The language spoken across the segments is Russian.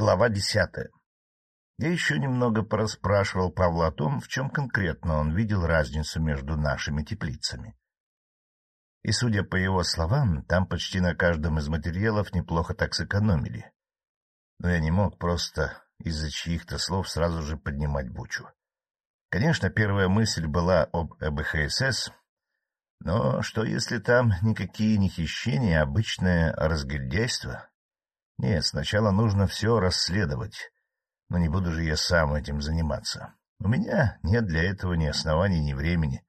Глава десятая. Я еще немного порасспрашивал Павла о том, в чем конкретно он видел разницу между нашими теплицами. И, судя по его словам, там почти на каждом из материалов неплохо так сэкономили. Но я не мог просто из-за чьих-то слов сразу же поднимать бучу. Конечно, первая мысль была об ЭБХСС, но что если там никакие не хищения, а обычное разгильдяйство? Нет, сначала нужно все расследовать, но не буду же я сам этим заниматься. У меня нет для этого ни оснований, ни времени.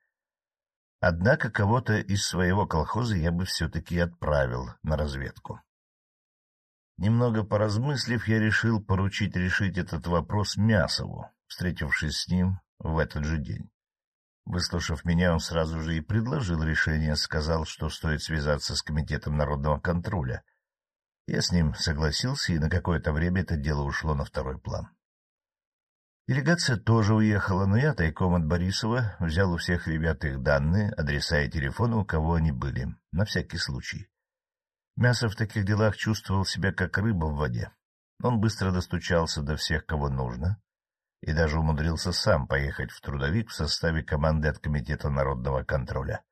Однако кого-то из своего колхоза я бы все-таки отправил на разведку. Немного поразмыслив, я решил поручить решить этот вопрос Мясову, встретившись с ним в этот же день. Выслушав меня, он сразу же и предложил решение, сказал, что стоит связаться с Комитетом народного контроля — я с ним согласился, и на какое-то время это дело ушло на второй план. Делегация тоже уехала, но я тайком от Борисова взял у всех ребят их данные, адреса и телефоны, у кого они были, на всякий случай. Мясо в таких делах чувствовал себя как рыба в воде. Он быстро достучался до всех, кого нужно, и даже умудрился сам поехать в трудовик в составе команды от Комитета народного контроля.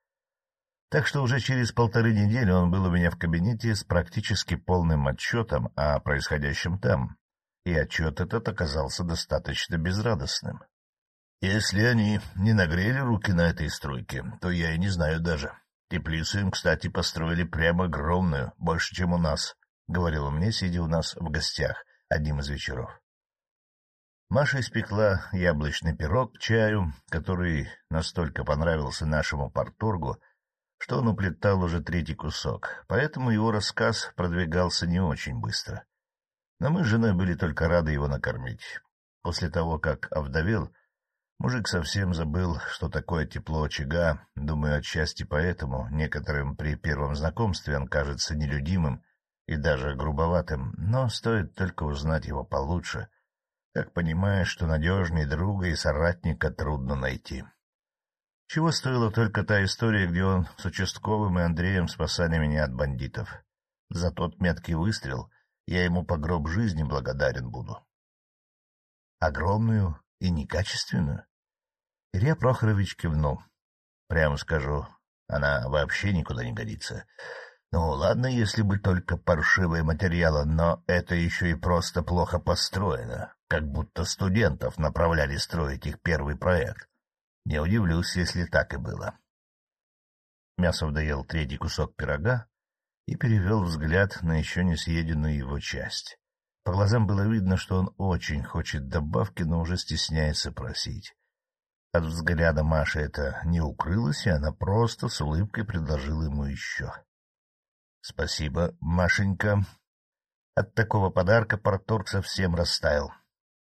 Так что уже через полторы недели он был у меня в кабинете с практически полным отчетом о происходящем там, и отчет этот оказался достаточно безрадостным. Если они не нагрели руки на этой стройке, то я и не знаю даже. Теплицу им, кстати, построили прямо огромную, больше, чем у нас, — говорил он мне, сидя у нас в гостях одним из вечеров. Маша испекла яблочный пирог к чаю, который настолько понравился нашему порторгу, что он уплетал уже третий кусок, поэтому его рассказ продвигался не очень быстро. Но мы с женой были только рады его накормить. После того, как овдовел, мужик совсем забыл, что такое тепло очага, думаю, отчасти поэтому некоторым при первом знакомстве он кажется нелюдимым и даже грубоватым, но стоит только узнать его получше, как понимаешь, что надежней друга и соратника трудно найти. Чего стоила только та история, где он с участковым и Андреем спасали меня от бандитов. За тот меткий выстрел я ему по гроб жизни благодарен буду. Огромную и некачественную? Илья Прохорович кивнул. Прямо скажу, она вообще никуда не годится. Ну, ладно, если бы только паршивые материалы, но это еще и просто плохо построено, как будто студентов направляли строить их первый проект. Не удивлюсь, если так и было. Мясов доел третий кусок пирога и перевел взгляд на еще не съеденную его часть. По глазам было видно, что он очень хочет добавки, но уже стесняется просить. От взгляда Маши это не укрылось, и она просто с улыбкой предложила ему еще. — Спасибо, Машенька. От такого подарка порторг совсем растаял.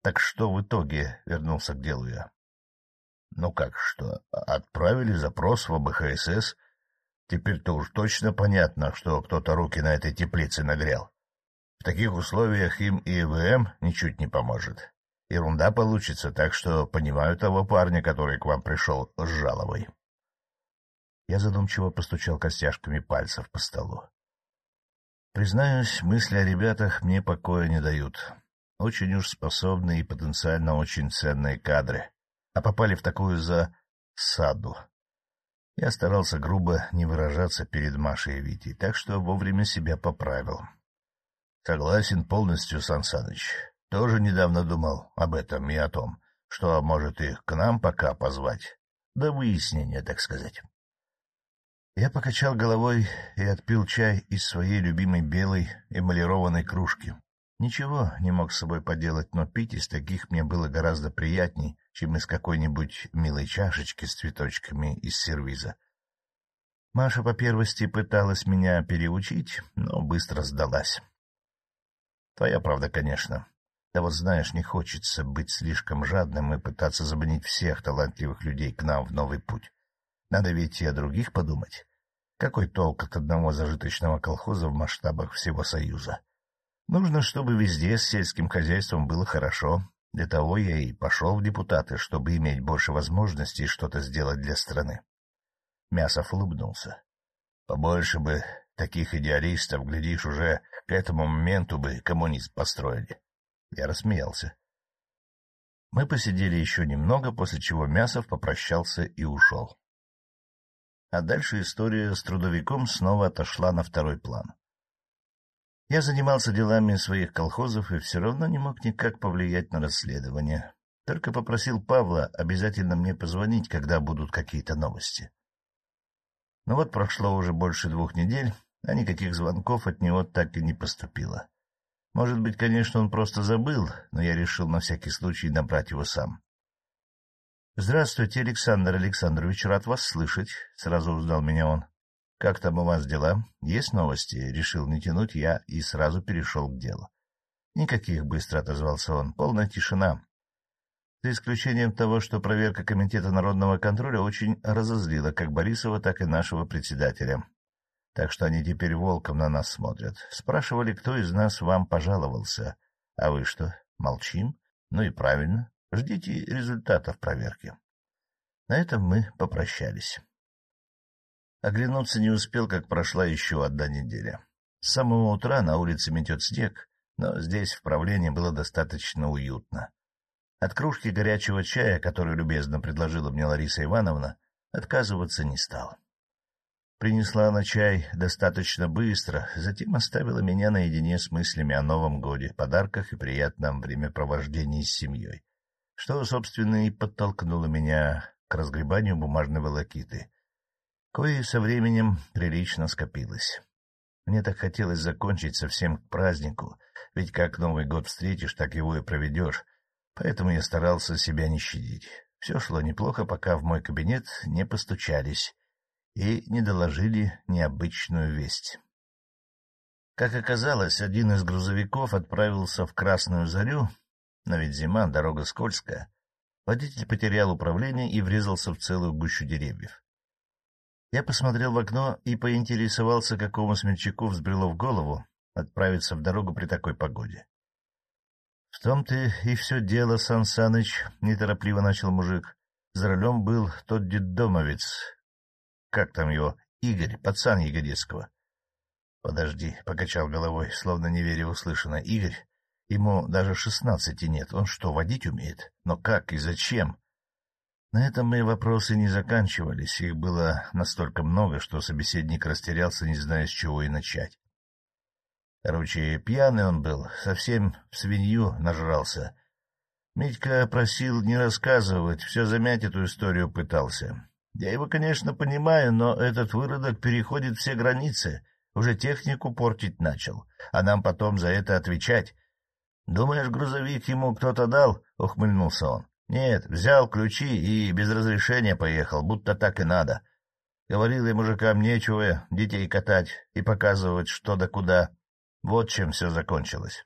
Так что в итоге вернулся к делу я? Ну как что, отправили запрос в АБХСС. Теперь-то уж точно понятно, что кто-то руки на этой теплице нагрел. В таких условиях им и ИВМ ничуть не поможет. Ерунда получится, так что понимаю того парня, который к вам пришел с жалобой. Я задумчиво постучал костяшками пальцев по столу. Признаюсь, мысли о ребятах мне покоя не дают. Очень уж способные и потенциально очень ценные кадры а попали в такую засаду. Я старался грубо не выражаться перед Машей и Витей, так что вовремя себя поправил. — Согласен полностью, Сан Саныч. Тоже недавно думал об этом и о том, что может их к нам пока позвать. До выяснения, так сказать. Я покачал головой и отпил чай из своей любимой белой эмалированной кружки. Ничего не мог с собой поделать, но пить из таких мне было гораздо приятней, чем из какой-нибудь милой чашечки с цветочками из сервиза. Маша по первости пыталась меня переучить, но быстро сдалась. Твоя правда, конечно. Да вот знаешь, не хочется быть слишком жадным и пытаться заманить всех талантливых людей к нам в новый путь. Надо ведь и о других подумать. Какой толк от одного зажиточного колхоза в масштабах всего Союза? Нужно, чтобы везде с сельским хозяйством было хорошо. Для того я и пошел в депутаты, чтобы иметь больше возможностей что-то сделать для страны. Мясов улыбнулся. Побольше бы таких идеалистов, глядишь, уже к этому моменту бы коммунизм построили. Я рассмеялся. Мы посидели еще немного, после чего Мясов попрощался и ушел. А дальше история с трудовиком снова отошла на второй план. Я занимался делами своих колхозов и все равно не мог никак повлиять на расследование. Только попросил Павла обязательно мне позвонить, когда будут какие-то новости. Но вот прошло уже больше двух недель, а никаких звонков от него так и не поступило. Может быть, конечно, он просто забыл, но я решил на всякий случай набрать его сам. — Здравствуйте, Александр Александрович, рад вас слышать, — сразу узнал меня он. — Как там у вас дела? Есть новости? — решил не тянуть я и сразу перешел к делу. — Никаких, — быстро отозвался он. — Полная тишина. За исключением того, что проверка Комитета народного контроля очень разозлила как Борисова, так и нашего председателя. Так что они теперь волком на нас смотрят. Спрашивали, кто из нас вам пожаловался. А вы что, молчим? Ну и правильно. Ждите результатов проверки. На этом мы попрощались. Оглянуться не успел, как прошла еще одна неделя. С самого утра на улице метет снег, но здесь в правлении было достаточно уютно. От кружки горячего чая, которую любезно предложила мне Лариса Ивановна, отказываться не стал. Принесла она чай достаточно быстро, затем оставила меня наедине с мыслями о Новом годе, подарках и приятном времяпровождении с семьей, что, собственно, и подтолкнуло меня к разгребанию бумажной волокиты, кое со временем прилично скопилось. Мне так хотелось закончить совсем к празднику, ведь как Новый год встретишь, так его и проведешь, поэтому я старался себя не щадить. Все шло неплохо, пока в мой кабинет не постучались и не доложили необычную весть. Как оказалось, один из грузовиков отправился в Красную Зарю, но ведь зима, дорога скользкая. Водитель потерял управление и врезался в целую гущу деревьев. Я посмотрел в окно и поинтересовался, какому смельчаку взбрело в голову отправиться в дорогу при такой погоде. — В том-то и все дело, Сан Саныч, — неторопливо начал мужик. За рулем был тот детдомовец. Как там его? Игорь, пацан Ягодецкого. — Подожди, — покачал головой, словно не веря услышанное. — Игорь? Ему даже шестнадцати нет. Он что, водить умеет? Но как и зачем? На этом мои вопросы не заканчивались. Их было настолько много, что собеседник растерялся, не зная, с чего и начать. Короче, пьяный он был, совсем в свинью нажрался. Митька просил не рассказывать, все замять эту историю пытался. Я его, конечно, понимаю, но этот выродок переходит все границы, уже технику портить начал, а нам потом за это отвечать. Думаешь, грузовик ему кто-то дал? — ухмыльнулся он. Нет, взял ключи и без разрешения поехал, будто так и надо. Говорил я мужикам нечего детей катать и показывать что да куда. Вот чем все закончилось.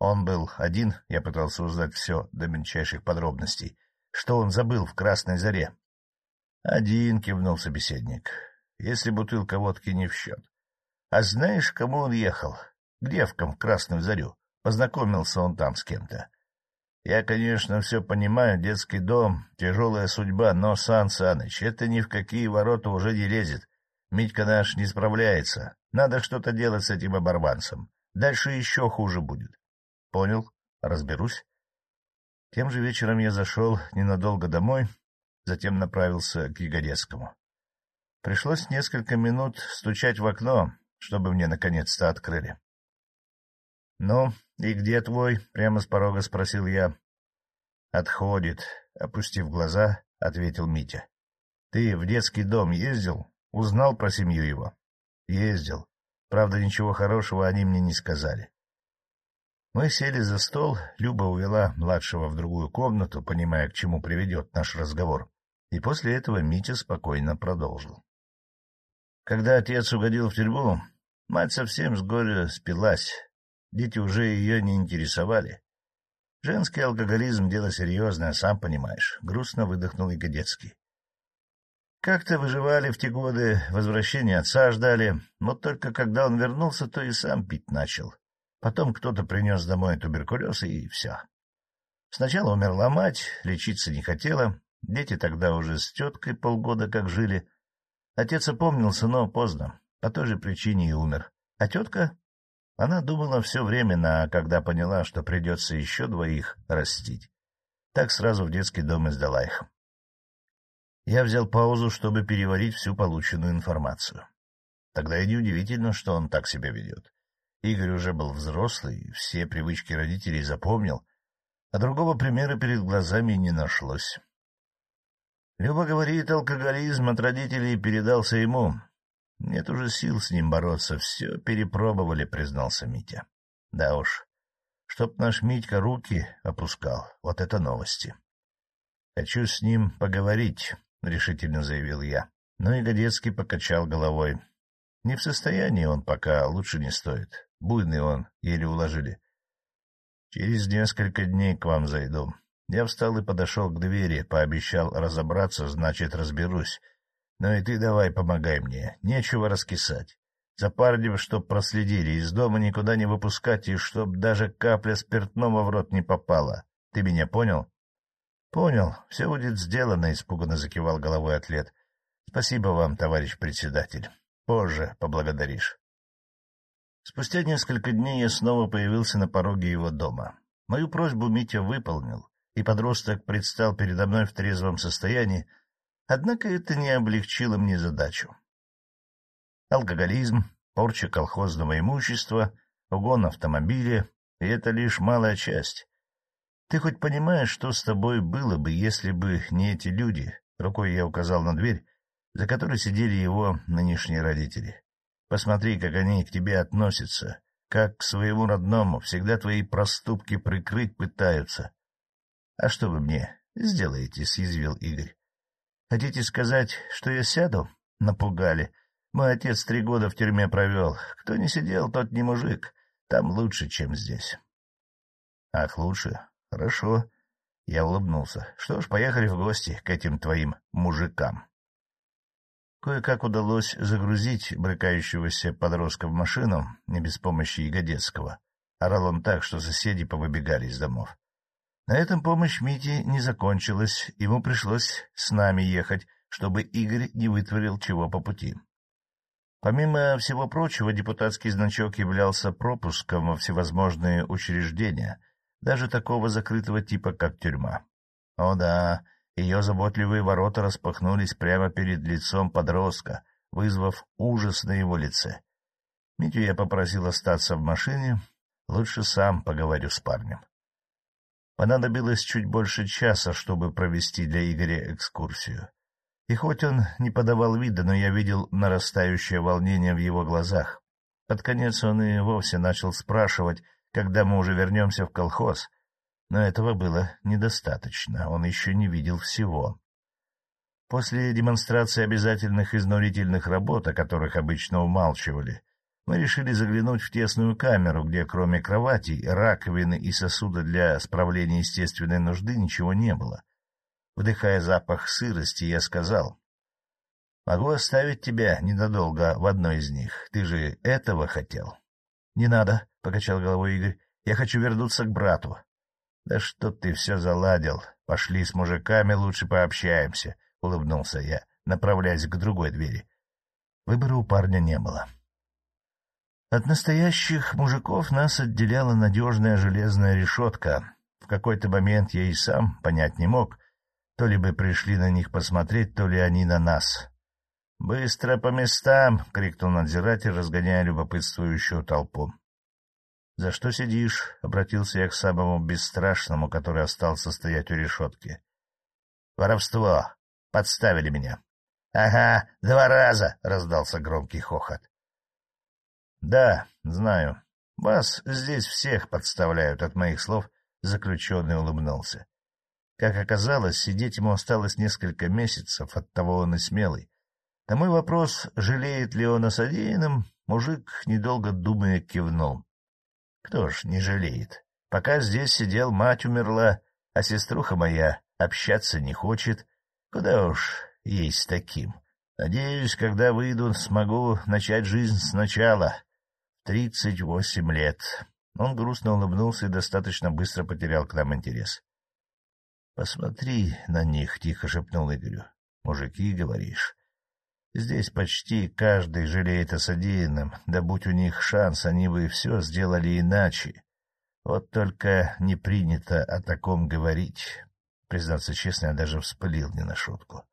Он был один, я пытался узнать все до мельчайших подробностей. Что он забыл в Красной Заре? — Один, — кивнул собеседник, — если бутылка водки не в счет. А знаешь, кому он ехал? К девкам в Красную Зарю. Познакомился он там с кем-то. Я, конечно, все понимаю, детский дом, тяжелая судьба, но, Сан Саныч, это ни в какие ворота уже не лезет. Митька наш не справляется. Надо что-то делать с этим оборванцем. Дальше еще хуже будет. Понял? Разберусь. Тем же вечером я зашел ненадолго домой, затем направился к Ягодецкому. Пришлось несколько минут стучать в окно, чтобы мне наконец-то открыли. — Ну, и где твой? — прямо с порога спросил я. — Отходит, — опустив глаза, ответил Митя. — Ты в детский дом ездил? Узнал про семью его? — Ездил. Правда, ничего хорошего они мне не сказали. Мы сели за стол, Люба увела младшего в другую комнату, понимая, к чему приведет наш разговор, и после этого Митя спокойно продолжил. Когда отец угодил в тюрьму, мать совсем с горя спилась, Дети уже ее не интересовали. Женский алкоголизм — дело серьезное, сам понимаешь. Грустно выдохнул Ягодецкий. Как-то выживали в те годы, возвращения отца ждали. Вот только когда он вернулся, то и сам пить начал. Потом кто-то принес домой туберкулез, и все. Сначала умерла мать, лечиться не хотела. Дети тогда уже с теткой полгода как жили. Отец опомнился, но поздно. По той же причине и умер. А тетка Она думала все время, а когда поняла, что придется еще двоих растить, так сразу в детский дом и сдала их. Я взял паузу, чтобы переварить всю полученную информацию. Тогда и неудивительно, что он так себя ведет. Игорь уже был взрослый, все привычки родителей запомнил, а другого примера перед глазами не нашлось. Люба говорит, алкоголизм от родителей передался ему. Нет уже сил с ним бороться, все перепробовали, признался Митя. Да уж, чтоб наш Митька руки опускал, вот это новости. Хочу с ним поговорить, — решительно заявил я. Но и Годецкий покачал головой. Не в состоянии он пока, лучше не стоит. Буйный он, еле уложили. Через несколько дней к вам зайду. Я встал и подошел к двери, пообещал разобраться, значит, разберусь. Ну и ты давай помогай мне, нечего раскисать. За парнем, чтоб проследили, из дома никуда не выпускать, и чтоб даже капля спиртного в рот не попала. Ты меня понял? — Понял, все будет сделано, — испуганно закивал головой атлет. — Спасибо вам, товарищ председатель. Позже поблагодаришь. Спустя несколько дней я снова появился на пороге его дома. Мою просьбу Митя выполнил и подросток предстал передо мной в трезвом состоянии, однако это не облегчило мне задачу. Алкоголизм, порча колхозного имущества, угон автомобиля — и это лишь малая часть. Ты хоть понимаешь, что с тобой было бы, если бы не эти люди, рукой я указал на дверь, за которой сидели его нынешние родители. Посмотри, как они к тебе относятся, как к своему родному, всегда твои проступки прикрыть пытаются. — А что вы мне сделаете? — съязвил Игорь. — Хотите сказать, что я сяду? — напугали. Мой отец три года в тюрьме провел. Кто не сидел, тот не мужик. Там лучше, чем здесь. — Ах, лучше? Хорошо. Я улыбнулся. Что ж, поехали в гости к этим твоим мужикам. Кое-как удалось загрузить брыкающегося подростка в машину, не без помощи Ягодецкого. Орал он так, что соседи повыбегали из домов. На этом помощь Мите не закончилась, ему пришлось с нами ехать, чтобы Игорь не вытворил чего по пути. Помимо всего прочего, депутатский значок являлся пропуском во всевозможные учреждения, даже такого закрытого типа, как тюрьма. О да, ее заботливые ворота распахнулись прямо перед лицом подростка, вызвав ужас на его лице. Митю я попросил остаться в машине, лучше сам поговорю с парнем. Понадобилось чуть больше часа, чтобы провести для Игоря экскурсию. И хоть он не подавал вида, но я видел нарастающее волнение в его глазах. Под конец он и вовсе начал спрашивать, когда мы уже вернемся в колхоз. Но этого было недостаточно, он еще не видел всего. После демонстрации обязательных изнурительных работ, о которых обычно умалчивали, мы решили заглянуть в тесную камеру, где кроме кровати, раковины и сосуда для справления естественной нужды ничего не было. Вдыхая запах сырости, я сказал, — Могу оставить тебя ненадолго в одной из них. Ты же этого хотел? — Не надо, — покачал головой Игорь. — Я хочу вернуться к брату. — Да что ты все заладил? Пошли с мужиками, лучше пообщаемся, — улыбнулся я, направляясь к другой двери. Выбора у парня не было. — от настоящих мужиков нас отделяла надежная железная решетка. В какой-то момент я и сам понять не мог, то ли бы пришли на них посмотреть, то ли они на нас. — Быстро по местам! — крикнул надзиратель, разгоняя любопытствующую толпу. — За что сидишь? — обратился я к самому бесстрашному, который остался стоять у решетки. — Воровство! Подставили меня. — Ага, два раза! — раздался громкий хохот. — Да, знаю. Вас здесь всех подставляют от моих слов, — заключенный улыбнулся. Как оказалось, сидеть ему осталось несколько месяцев, оттого он и смелый. На мой вопрос, жалеет ли он о содеянном, мужик, недолго думая, кивнул. Кто ж не жалеет? Пока здесь сидел, мать умерла, а сеструха моя общаться не хочет. Куда уж есть таким. Надеюсь, когда выйду, смогу начать жизнь сначала тридцать восемь лет. Он грустно улыбнулся и достаточно быстро потерял к нам интерес. — Посмотри на них, — тихо шепнул Игорю. — Мужики, говоришь. Здесь почти каждый жалеет о содеянном, да будь у них шанс, они бы все сделали иначе. Вот только не принято о таком говорить. Признаться честно, я даже вспылил не на шутку.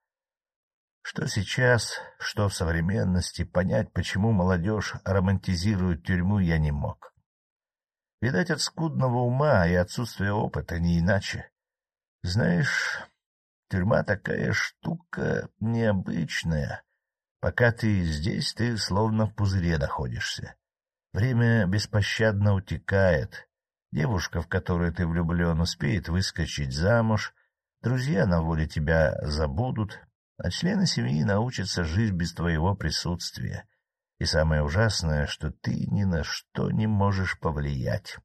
Что сейчас, что в современности, понять, почему молодежь романтизирует тюрьму, я не мог. Видать, от скудного ума и отсутствия опыта, не иначе. Знаешь, тюрьма такая штука необычная. Пока ты здесь, ты словно в пузыре находишься. Время беспощадно утекает. Девушка, в которую ты влюблен, успеет выскочить замуж, друзья на воле тебя забудут, а члены семьи научатся жить без твоего присутствия. И самое ужасное, что ты ни на что не можешь повлиять.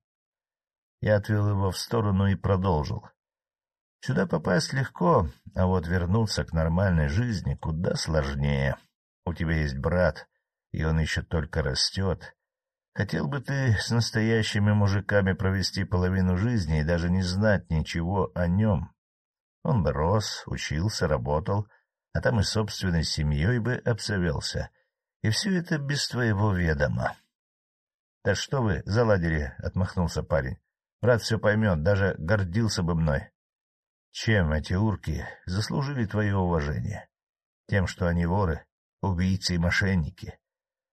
Я отвел его в сторону и продолжил. Сюда попасть легко, а вот вернуться к нормальной жизни куда сложнее. У тебя есть брат, и он еще только растет. Хотел бы ты с настоящими мужиками провести половину жизни и даже не знать ничего о нем. Он бы рос, учился, работал, а там и собственной семьей бы обзавелся. И все это без твоего ведома. — Да что вы заладили, — отмахнулся парень. — Брат все поймет, даже гордился бы мной. Чем эти урки заслужили твое уважение? Тем, что они воры, убийцы и мошенники.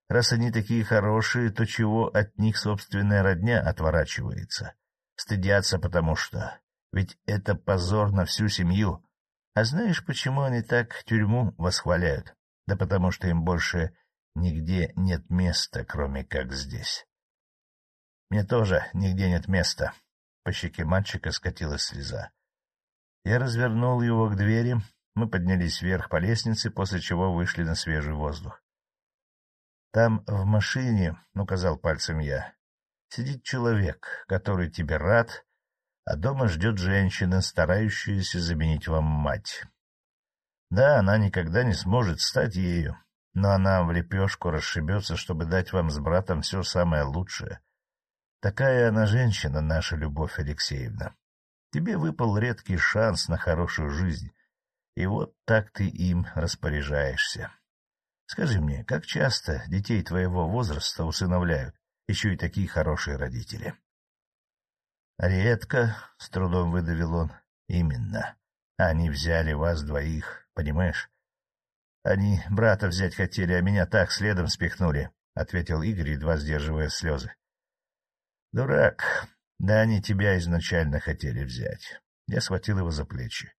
Раз они такие хорошие, то чего от них собственная родня отворачивается? Стыдятся, потому что... Ведь это позор на всю семью. А знаешь, почему они так тюрьму восхваляют? Да потому что им больше нигде нет места, кроме как здесь. Мне тоже нигде нет места. По щеке мальчика скатилась слеза. Я развернул его к двери, мы поднялись вверх по лестнице, после чего вышли на свежий воздух. — Там в машине, — указал пальцем я, — сидит человек, который тебе рад, а дома ждет женщина, старающаяся заменить вам мать. Да, она никогда не сможет стать ею, но она в лепешку расшибется, чтобы дать вам с братом все самое лучшее. Такая она женщина, наша Любовь Алексеевна. Тебе выпал редкий шанс на хорошую жизнь, и вот так ты им распоряжаешься. Скажи мне, как часто детей твоего возраста усыновляют, еще и такие хорошие родители? — Редко, — с трудом выдавил он. — Именно. Они взяли вас двоих, понимаешь? — Они брата взять хотели, а меня так следом спихнули, — ответил Игорь, едва сдерживая слезы. — Дурак, да они тебя изначально хотели взять. Я схватил его за плечи.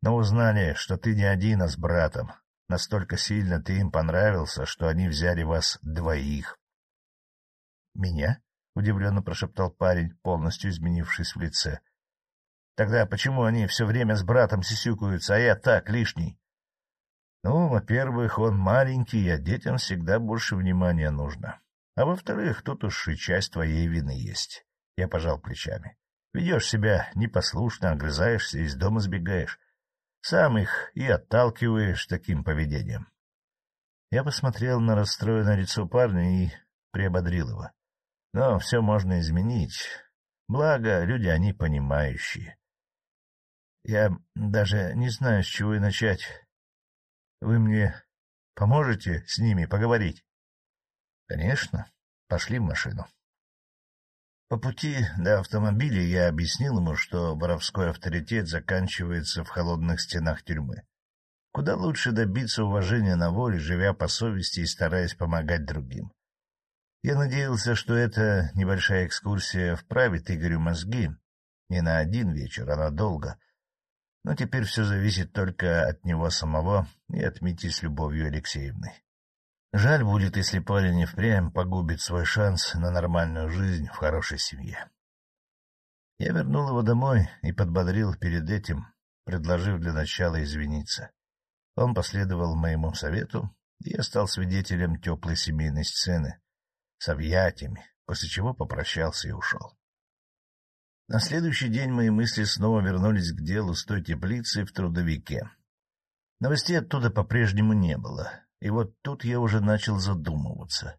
Но узнали, что ты не один, а с братом. Настолько сильно ты им понравился, что они взяли вас двоих. — Меня? — удивленно прошептал парень, полностью изменившись в лице. — Тогда почему они все время с братом сисюкаются, а я так, лишний? — Ну, во-первых, он маленький, а детям всегда больше внимания нужно. А во-вторых, тут уж и часть твоей вины есть. Я пожал плечами. Ведешь себя непослушно, огрызаешься, из дома сбегаешь. Сам их и отталкиваешь таким поведением. Я посмотрел на расстроенное лицо парня и приободрил его. Но все можно изменить. Благо, люди они понимающие. Я даже не знаю, с чего и начать. Вы мне поможете с ними поговорить? — Конечно. Пошли в машину. По пути до автомобиля я объяснил ему, что воровской авторитет заканчивается в холодных стенах тюрьмы. Куда лучше добиться уважения на воле, живя по совести и стараясь помогать другим. Я надеялся, что эта небольшая экскурсия вправит Игорю мозги не на один вечер, а надолго. Но теперь все зависит только от него самого и от Мити с Любовью Алексеевной. Жаль будет, если парень и впрямь погубит свой шанс на нормальную жизнь в хорошей семье. Я вернул его домой и подбодрил перед этим, предложив для начала извиниться. Он последовал моему совету, и я стал свидетелем теплой семейной сцены с объятиями, после чего попрощался и ушел. На следующий день мои мысли снова вернулись к делу с той теплицей в трудовике. Новостей оттуда по-прежнему не было, и вот тут я уже начал задумываться.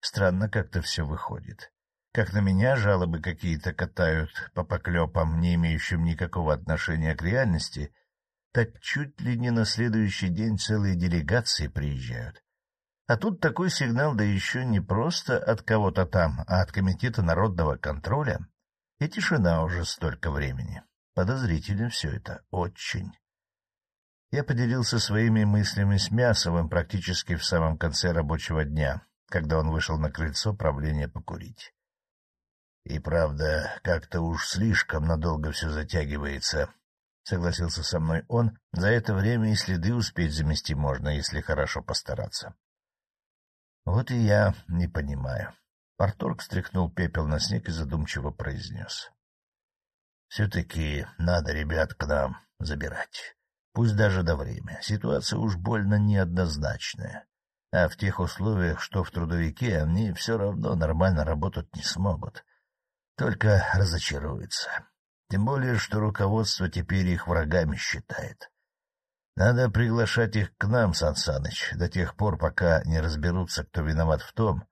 Странно как-то все выходит. Как на меня жалобы какие-то катают по поклепам, не имеющим никакого отношения к реальности, так чуть ли не на следующий день целые делегации приезжают. А тут такой сигнал, да еще не просто от кого-то там, а от Комитета народного контроля. И тишина уже столько времени. Подозрительно все это, очень. Я поделился своими мыслями с Мясовым практически в самом конце рабочего дня, когда он вышел на крыльцо правления покурить. И правда, как-то уж слишком надолго все затягивается, — согласился со мной он. За это время и следы успеть замести можно, если хорошо постараться. Вот и я не понимаю. Парторг стряхнул пепел на снег и задумчиво произнес. — Все-таки надо ребят к нам забирать. Пусть даже до время. Ситуация уж больно неоднозначная. А в тех условиях, что в трудовике, они все равно нормально работать не смогут. Только разочаруются. Тем более, что руководство теперь их врагами считает. Надо приглашать их к нам, Сан Саныч, до тех пор, пока не разберутся, кто виноват в том,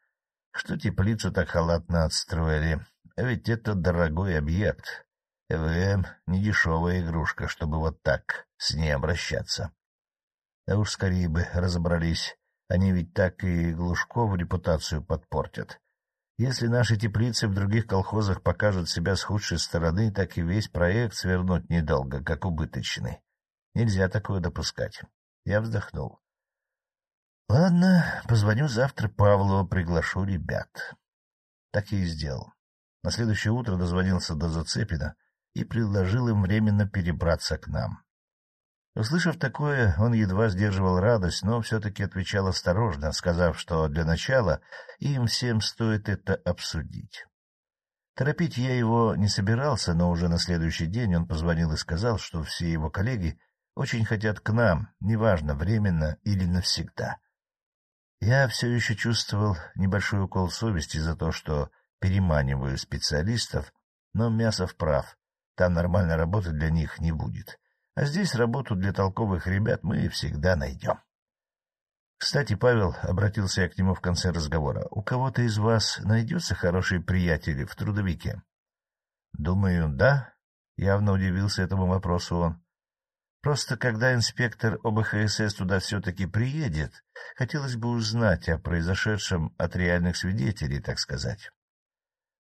что теплицу так халатно отстроили. А ведь это дорогой объект. ЭВМ — недешевая игрушка, чтобы вот так с ней обращаться. Да уж скорее бы разобрались. Они ведь так и Глушкову репутацию подпортят. Если наши теплицы в других колхозах покажут себя с худшей стороны, так и весь проект свернуть недолго, как убыточный. Нельзя такое допускать. Я вздохнул. Ладно, позвоню завтра Павлову, приглашу ребят. Так я и сделал. На следующее утро дозвонился до Зацепина и предложил им временно перебраться к нам. Услышав такое, он едва сдерживал радость, но все-таки отвечал осторожно, сказав, что для начала им всем стоит это обсудить. Торопить я его не собирался, но уже на следующий день он позвонил и сказал, что все его коллеги очень хотят к нам, неважно, временно или навсегда. Я все еще чувствовал небольшой укол совести за то, что переманиваю специалистов, но Мясов прав, там нормальной работы для них не будет. А здесь работу для толковых ребят мы всегда найдем. Кстати, Павел, обратился я к нему в конце разговора, у кого-то из вас найдется хорошие приятели в трудовике? — Думаю, да. Явно удивился этому вопросу он. Просто когда инспектор ОБХСС туда все-таки приедет, хотелось бы узнать о произошедшем от реальных свидетелей, так сказать.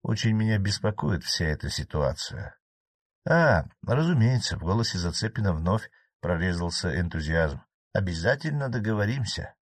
Очень меня беспокоит вся эта ситуация. — А, разумеется, в голосе Зацепина вновь прорезался энтузиазм. — Обязательно договоримся.